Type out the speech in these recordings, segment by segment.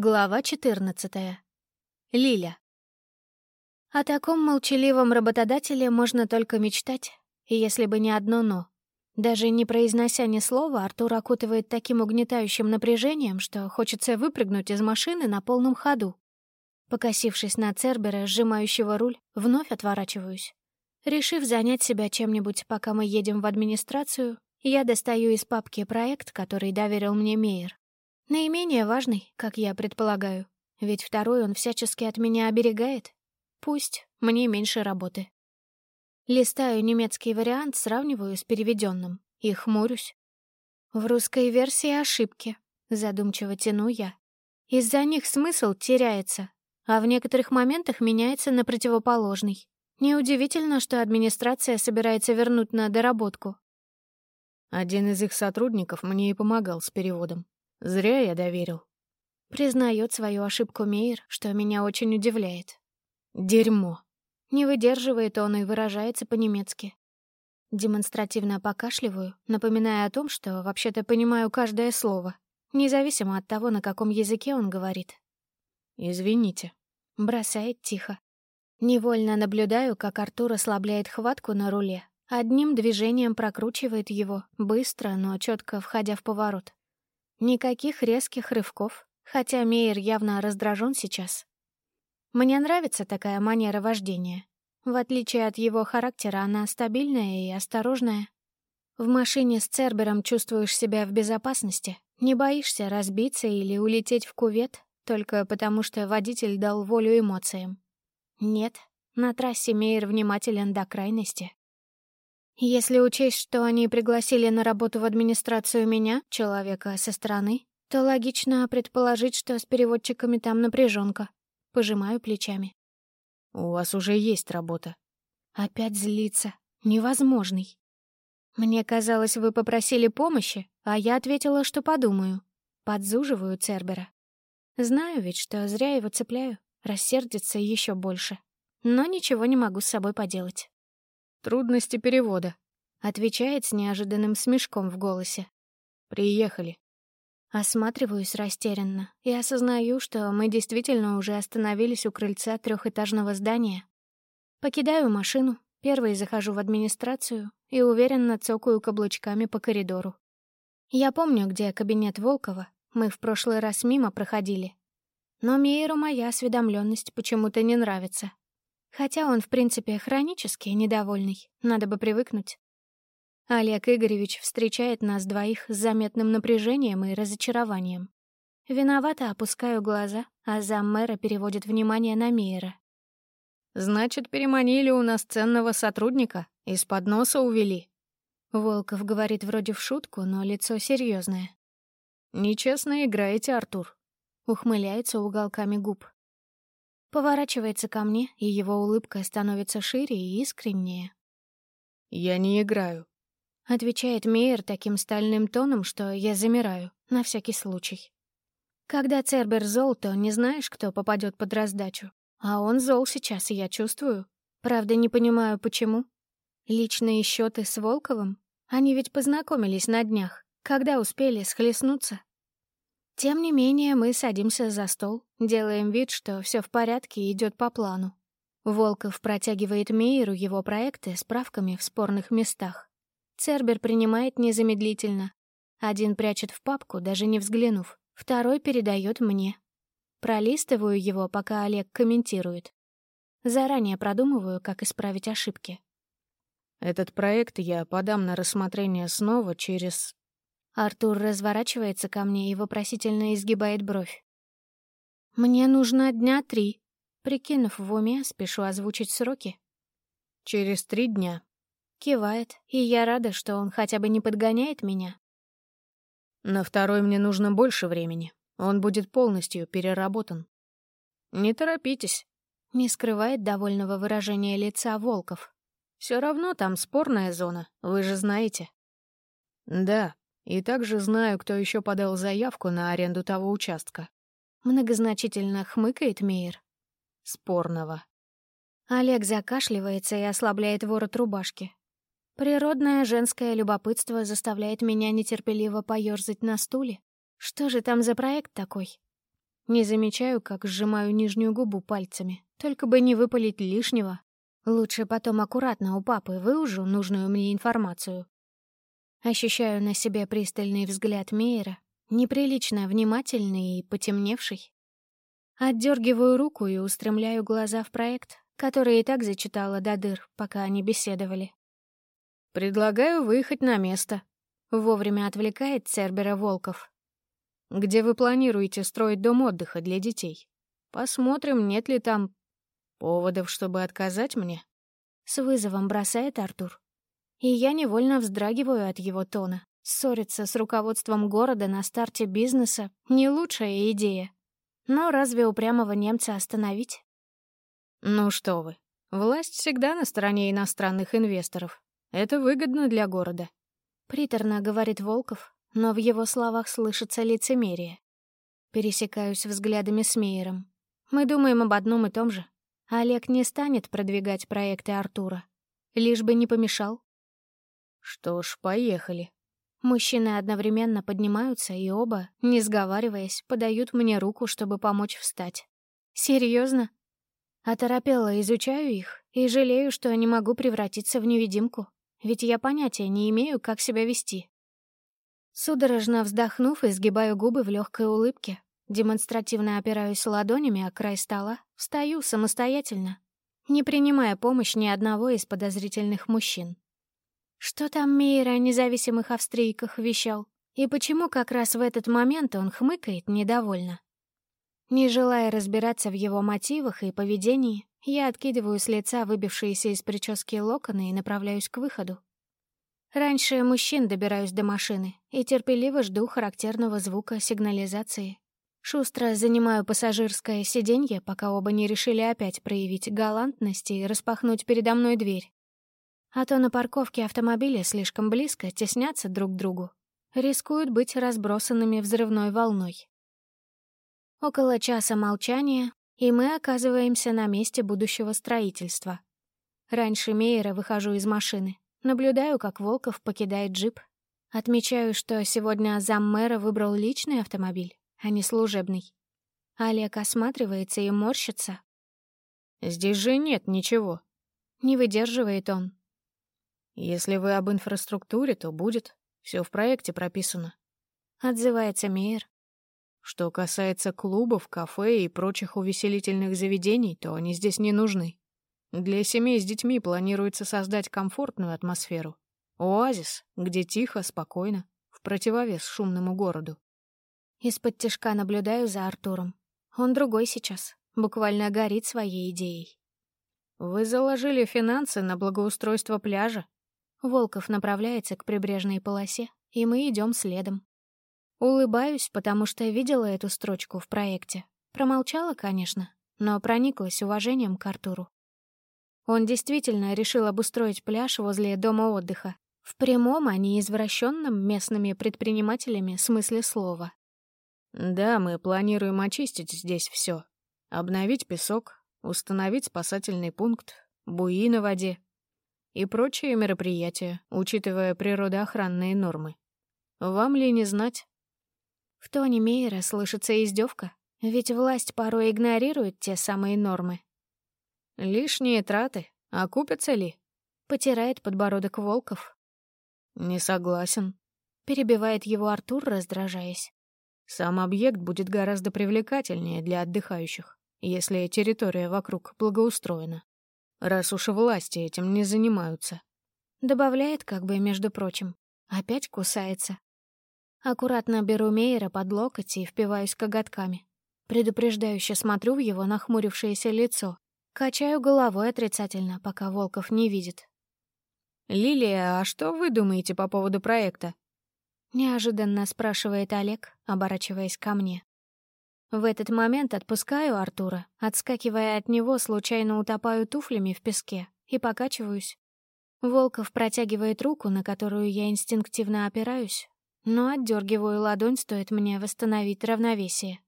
Глава 14. Лиля. О таком молчаливом работодателе можно только мечтать, если бы не одно «но». Даже не произнося ни слова, Артур окутывает таким угнетающим напряжением, что хочется выпрыгнуть из машины на полном ходу. Покосившись на Цербера, сжимающего руль, вновь отворачиваюсь. Решив занять себя чем-нибудь, пока мы едем в администрацию, я достаю из папки проект, который доверил мне Мейер. Наименее важный, как я предполагаю, ведь второй он всячески от меня оберегает. Пусть, мне меньше работы. Листаю немецкий вариант, сравниваю с переведенным и хмурюсь. В русской версии ошибки, задумчиво тяну я. Из-за них смысл теряется, а в некоторых моментах меняется на противоположный. Неудивительно, что администрация собирается вернуть на доработку. Один из их сотрудников мне и помогал с переводом. Зря я доверил. Признает свою ошибку Мейер, что меня очень удивляет. Дерьмо. Не выдерживает он и выражается по-немецки. Демонстративно покашливаю, напоминая о том, что вообще-то понимаю каждое слово, независимо от того, на каком языке он говорит. «Извините», — бросает тихо. Невольно наблюдаю, как Артур ослабляет хватку на руле, одним движением прокручивает его, быстро, но четко входя в поворот. Никаких резких рывков, хотя Мейер явно раздражен сейчас. Мне нравится такая манера вождения. В отличие от его характера, она стабильная и осторожная. В машине с Цербером чувствуешь себя в безопасности, не боишься разбиться или улететь в кувет, только потому что водитель дал волю эмоциям. Нет, на трассе Мейер внимателен до крайности. Если учесть, что они пригласили на работу в администрацию меня, человека со стороны, то логично предположить, что с переводчиками там напряженка. Пожимаю плечами. «У вас уже есть работа». Опять злиться. Невозможный. Мне казалось, вы попросили помощи, а я ответила, что подумаю. Подзуживаю Цербера. Знаю ведь, что зря его цепляю, рассердится еще больше. Но ничего не могу с собой поделать. Трудности перевода. Отвечает с неожиданным смешком в голосе. Приехали. Осматриваюсь растерянно и осознаю, что мы действительно уже остановились у крыльца трехэтажного здания. Покидаю машину, первой захожу в администрацию и уверенно цокаю каблучками по коридору. Я помню, где кабинет Волкова, мы в прошлый раз мимо проходили. Но Мейеру моя осведомленность почему-то не нравится. Хотя он, в принципе, хронически недовольный, надо бы привыкнуть. Олег Игоревич встречает нас двоих с заметным напряжением и разочарованием. Виновато опускаю глаза, а зам мэра переводит внимание на Мейера. «Значит, переманили у нас ценного сотрудника, из-под носа увели». Волков говорит вроде в шутку, но лицо серьезное. «Нечестно играете, Артур», — ухмыляется уголками губ. Поворачивается ко мне, и его улыбка становится шире и искреннее. «Я не играю», — отвечает Мейер таким стальным тоном, что я замираю, на всякий случай. Когда Цербер зол, то не знаешь, кто попадет под раздачу. А он зол сейчас, я чувствую. Правда, не понимаю, почему. Личные счеты с Волковым? Они ведь познакомились на днях. Когда успели схлестнуться? Тем не менее, мы садимся за стол, делаем вид, что все в порядке и идет по плану. Волков протягивает Мейеру его проекты с правками в спорных местах. Цербер принимает незамедлительно. Один прячет в папку, даже не взглянув, второй передает мне. Пролистываю его, пока Олег комментирует. Заранее продумываю, как исправить ошибки. Этот проект я подам на рассмотрение снова через Артур разворачивается ко мне и вопросительно изгибает бровь. «Мне нужно дня три». Прикинув в уме, спешу озвучить сроки. «Через три дня». Кивает, и я рада, что он хотя бы не подгоняет меня. «На второй мне нужно больше времени. Он будет полностью переработан». «Не торопитесь», — не скрывает довольного выражения лица Волков. Все равно там спорная зона, вы же знаете». «Да», и также знаю, кто еще подал заявку на аренду того участка. Многозначительно хмыкает Мейер. Спорного. Олег закашливается и ослабляет ворот рубашки. Природное женское любопытство заставляет меня нетерпеливо поёрзать на стуле. Что же там за проект такой? Не замечаю, как сжимаю нижнюю губу пальцами, только бы не выпалить лишнего. Лучше потом аккуратно у папы выужу нужную мне информацию. Ощущаю на себе пристальный взгляд Мейера, неприлично внимательный и потемневший. Отдергиваю руку и устремляю глаза в проект, который и так зачитала до дыр, пока они беседовали. «Предлагаю выехать на место», — вовремя отвлекает Цербера Волков. «Где вы планируете строить дом отдыха для детей? Посмотрим, нет ли там поводов, чтобы отказать мне?» С вызовом бросает Артур. И я невольно вздрагиваю от его тона. Ссориться с руководством города на старте бизнеса — не лучшая идея. Но разве упрямого немца остановить? Ну что вы, власть всегда на стороне иностранных инвесторов. Это выгодно для города. Приторно говорит Волков, но в его словах слышится лицемерие. Пересекаюсь взглядами с Мейером. Мы думаем об одном и том же. Олег не станет продвигать проекты Артура. Лишь бы не помешал. Что ж, поехали. Мужчины одновременно поднимаются, и оба, не сговариваясь, подают мне руку, чтобы помочь встать. Серьезно? Оторопела изучаю их и жалею, что не могу превратиться в невидимку, ведь я понятия не имею, как себя вести. Судорожно вздохнув, изгибаю губы в легкой улыбке, демонстративно опираюсь ладонями о край стола, встаю самостоятельно, не принимая помощь ни одного из подозрительных мужчин. Что там Мейер о независимых австрийках вещал? И почему как раз в этот момент он хмыкает недовольно? Не желая разбираться в его мотивах и поведении, я откидываю с лица выбившиеся из прически локоны и направляюсь к выходу. Раньше мужчин добираюсь до машины и терпеливо жду характерного звука сигнализации. Шустро занимаю пассажирское сиденье, пока оба не решили опять проявить галантность и распахнуть передо мной дверь. А то на парковке автомобили слишком близко теснятся друг к другу. Рискуют быть разбросанными взрывной волной. Около часа молчания, и мы оказываемся на месте будущего строительства. Раньше Мейера выхожу из машины. Наблюдаю, как Волков покидает джип. Отмечаю, что сегодня заммэра выбрал личный автомобиль, а не служебный. Олег осматривается и морщится. «Здесь же нет ничего». Не выдерживает он. Если вы об инфраструктуре, то будет. Все в проекте прописано. Отзывается Мейер. Что касается клубов, кафе и прочих увеселительных заведений, то они здесь не нужны. Для семей с детьми планируется создать комфортную атмосферу. Оазис, где тихо, спокойно, в противовес шумному городу. Из-под тяжка наблюдаю за Артуром. Он другой сейчас, буквально горит своей идеей. Вы заложили финансы на благоустройство пляжа, Волков направляется к прибрежной полосе, и мы идем следом. Улыбаюсь, потому что видела эту строчку в проекте. Промолчала, конечно, но прониклась уважением к Артуру. Он действительно решил обустроить пляж возле дома отдыха. В прямом, а не извращенном местными предпринимателями смысле слова. «Да, мы планируем очистить здесь все, Обновить песок, установить спасательный пункт, буи на воде, и прочие мероприятия, учитывая природоохранные нормы. Вам ли не знать? В тоне Мейера слышится издевка, ведь власть порой игнорирует те самые нормы. Лишние траты, окупятся ли? Потирает подбородок Волков. Не согласен. Перебивает его Артур, раздражаясь. Сам объект будет гораздо привлекательнее для отдыхающих, если территория вокруг благоустроена раз уж власти этим не занимаются. Добавляет, как бы, между прочим. Опять кусается. Аккуратно беру Мейера под локоть и впиваюсь коготками. Предупреждающе смотрю в его нахмурившееся лицо. Качаю головой отрицательно, пока Волков не видит. «Лилия, а что вы думаете по поводу проекта?» Неожиданно спрашивает Олег, оборачиваясь ко мне. В этот момент отпускаю Артура, отскакивая от него, случайно утопаю туфлями в песке и покачиваюсь. Волков протягивает руку, на которую я инстинктивно опираюсь, но отдергиваю ладонь, стоит мне восстановить равновесие.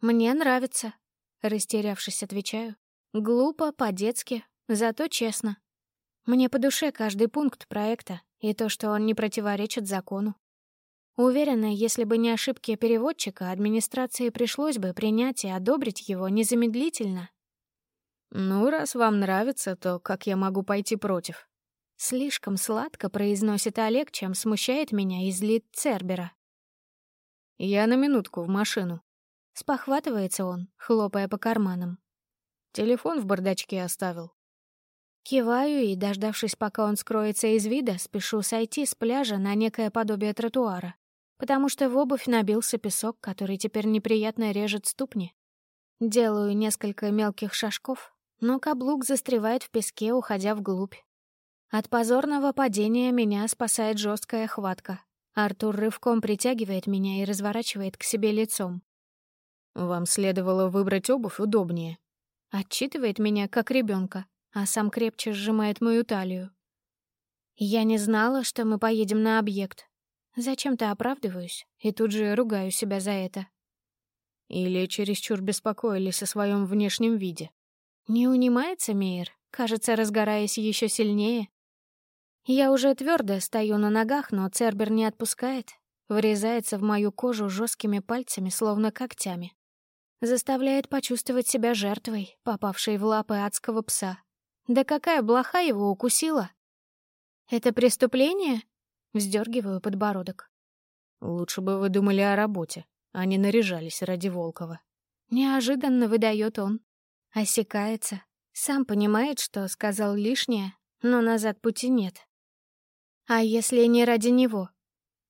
«Мне нравится», — растерявшись, отвечаю. «Глупо, по-детски, зато честно. Мне по душе каждый пункт проекта и то, что он не противоречит закону. Уверена, если бы не ошибки переводчика, администрации пришлось бы принять и одобрить его незамедлительно. «Ну, раз вам нравится, то как я могу пойти против?» Слишком сладко произносит Олег, чем смущает меня и злит Цербера. «Я на минутку в машину». Спохватывается он, хлопая по карманам. Телефон в бардачке оставил. Киваю и, дождавшись, пока он скроется из вида, спешу сойти с пляжа на некое подобие тротуара, потому что в обувь набился песок, который теперь неприятно режет ступни. Делаю несколько мелких шажков, но каблук застревает в песке, уходя вглубь. От позорного падения меня спасает жесткая хватка. Артур рывком притягивает меня и разворачивает к себе лицом. «Вам следовало выбрать обувь удобнее», Отчитывает меня, как ребенка, а сам крепче сжимает мою талию. Я не знала, что мы поедем на объект. Зачем-то оправдываюсь и тут же ругаю себя за это. Или чересчур беспокоились о своем внешнем виде. Не унимается Мейер, кажется, разгораясь еще сильнее. Я уже твердо стою на ногах, но Цербер не отпускает, врезается в мою кожу жесткими пальцами, словно когтями заставляет почувствовать себя жертвой, попавшей в лапы адского пса. Да какая блоха его укусила? Это преступление? Вздергиваю подбородок. Лучше бы вы думали о работе, а не наряжались ради Волкова. Неожиданно выдает он. Осекается. Сам понимает, что сказал лишнее, но назад пути нет. А если не ради него?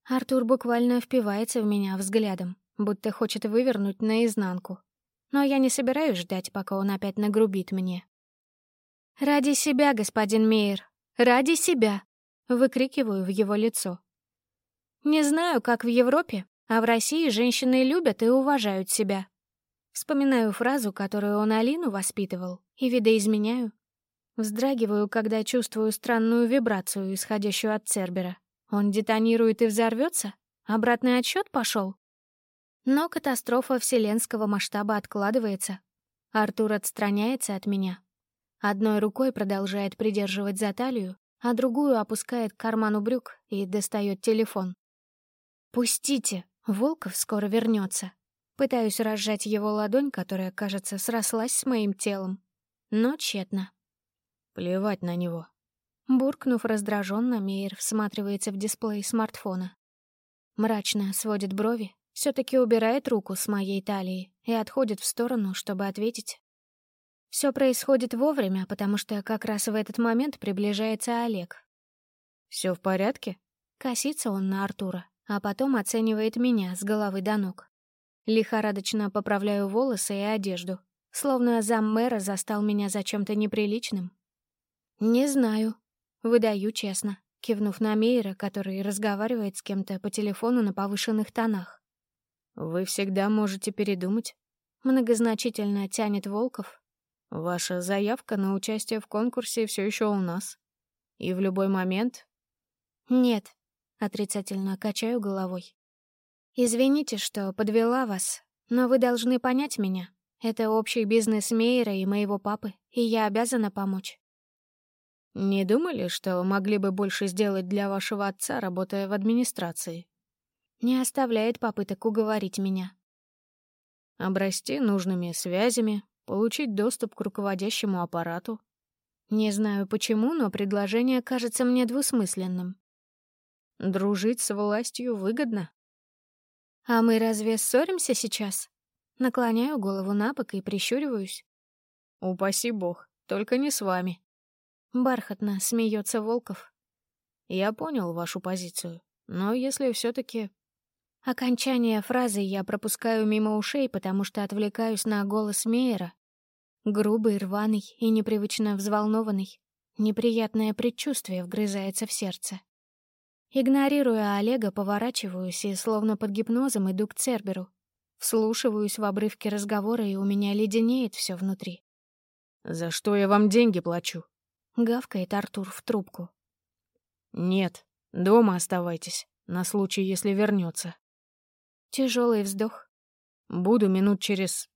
Артур буквально впивается в меня взглядом будто хочет вывернуть наизнанку. Но я не собираюсь ждать, пока он опять нагрубит мне. «Ради себя, господин Мейер, ради себя!» — выкрикиваю в его лицо. «Не знаю, как в Европе, а в России женщины любят и уважают себя». Вспоминаю фразу, которую он Алину воспитывал, и видоизменяю. Вздрагиваю, когда чувствую странную вибрацию, исходящую от Цербера. Он детонирует и взорвется? Обратный отсчет пошел? Но катастрофа вселенского масштаба откладывается. Артур отстраняется от меня. Одной рукой продолжает придерживать за талию, а другую опускает к карману брюк и достает телефон. «Пустите, Волков скоро вернется. Пытаюсь разжать его ладонь, которая, кажется, срослась с моим телом. Но тщетно. Плевать на него. Буркнув раздраженно, Мейер всматривается в дисплей смартфона. Мрачно сводит брови, все таки убирает руку с моей талии и отходит в сторону, чтобы ответить. Все происходит вовремя, потому что как раз в этот момент приближается Олег. Все в порядке?» Косится он на Артура, а потом оценивает меня с головы до ног. Лихорадочно поправляю волосы и одежду, словно зам мэра застал меня за чем-то неприличным. «Не знаю», — выдаю честно, кивнув на Мейера, который разговаривает с кем-то по телефону на повышенных тонах. «Вы всегда можете передумать», — многозначительно тянет Волков. «Ваша заявка на участие в конкурсе все еще у нас. И в любой момент...» «Нет», — отрицательно качаю головой. «Извините, что подвела вас, но вы должны понять меня. Это общий бизнес Мейера и моего папы, и я обязана помочь». «Не думали, что могли бы больше сделать для вашего отца, работая в администрации?» Не оставляет попыток уговорить меня. Обрасти нужными связями, получить доступ к руководящему аппарату. Не знаю почему, но предложение кажется мне двусмысленным. Дружить с властью выгодно. А мы разве ссоримся сейчас? Наклоняю голову на бок и прищуриваюсь. Упаси бог, только не с вами. Бархатно смеется Волков. Я понял вашу позицию, но если все таки Окончание фразы я пропускаю мимо ушей, потому что отвлекаюсь на голос Мейера. Грубый, рваный и непривычно взволнованный. Неприятное предчувствие вгрызается в сердце. Игнорируя Олега, поворачиваюсь и, словно под гипнозом, иду к Церберу. Вслушиваюсь в обрывки разговора, и у меня леденеет все внутри. «За что я вам деньги плачу?» — гавкает Артур в трубку. «Нет, дома оставайтесь, на случай, если вернется. Тяжелый вздох. Буду минут через...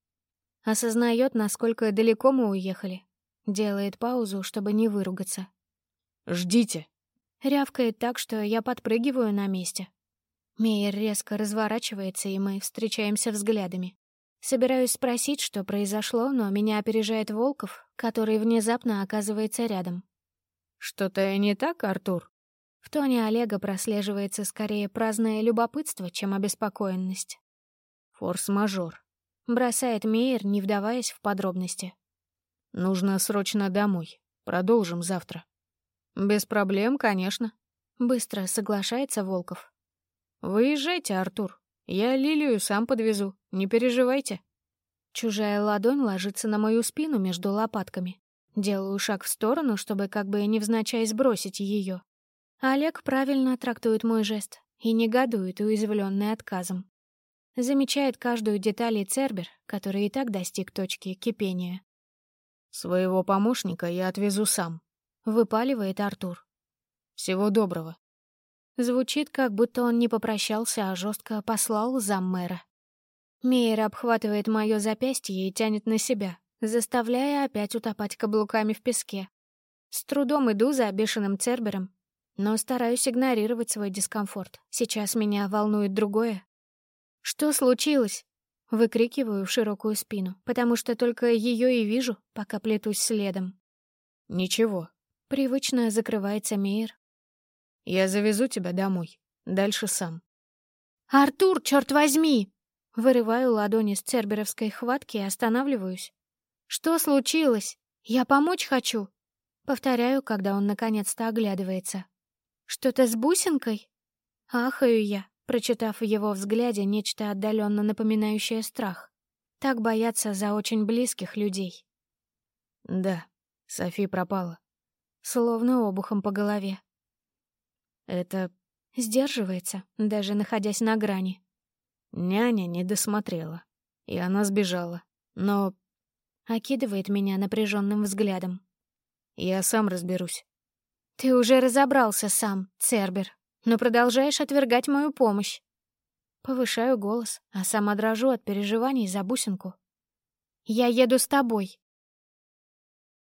Осознает, насколько далеко мы уехали. Делает паузу, чтобы не выругаться. «Ждите!» Рявкает так, что я подпрыгиваю на месте. Мейер резко разворачивается, и мы встречаемся взглядами. Собираюсь спросить, что произошло, но меня опережает Волков, который внезапно оказывается рядом. «Что-то не так, Артур?» В тоне Олега прослеживается скорее праздное любопытство, чем обеспокоенность. «Форс-мажор», — бросает Мейер, не вдаваясь в подробности. «Нужно срочно домой. Продолжим завтра». «Без проблем, конечно», — быстро соглашается Волков. «Выезжайте, Артур. Я Лилию сам подвезу. Не переживайте». Чужая ладонь ложится на мою спину между лопатками. Делаю шаг в сторону, чтобы как бы невзначай сбросить ее. Олег правильно трактует мой жест и негодует, уязвленный отказом. Замечает каждую деталь и Цербер, который и так достиг точки кипения. «Своего помощника я отвезу сам», — выпаливает Артур. «Всего доброго». Звучит, как будто он не попрощался, а жестко послал заммэра. Мейер обхватывает мое запястье и тянет на себя, заставляя опять утопать каблуками в песке. С трудом иду за бешеным Цербером, но стараюсь игнорировать свой дискомфорт. Сейчас меня волнует другое. «Что случилось?» Выкрикиваю в широкую спину, потому что только ее и вижу, пока плетусь следом. «Ничего». Привычно закрывается Мейер. «Я завезу тебя домой. Дальше сам». «Артур, черт возьми!» Вырываю ладони с церберовской хватки и останавливаюсь. «Что случилось? Я помочь хочу!» Повторяю, когда он наконец-то оглядывается. «Что-то с бусинкой?» Ахаю я, прочитав в его взгляде нечто отдаленно напоминающее страх. Так боятся за очень близких людей. «Да, Софи пропала». Словно обухом по голове. «Это...» Сдерживается, даже находясь на грани. Няня не досмотрела, и она сбежала. Но окидывает меня напряженным взглядом. «Я сам разберусь». «Ты уже разобрался сам, Цербер, но продолжаешь отвергать мою помощь». Повышаю голос, а сама дрожу от переживаний за бусинку. «Я еду с тобой».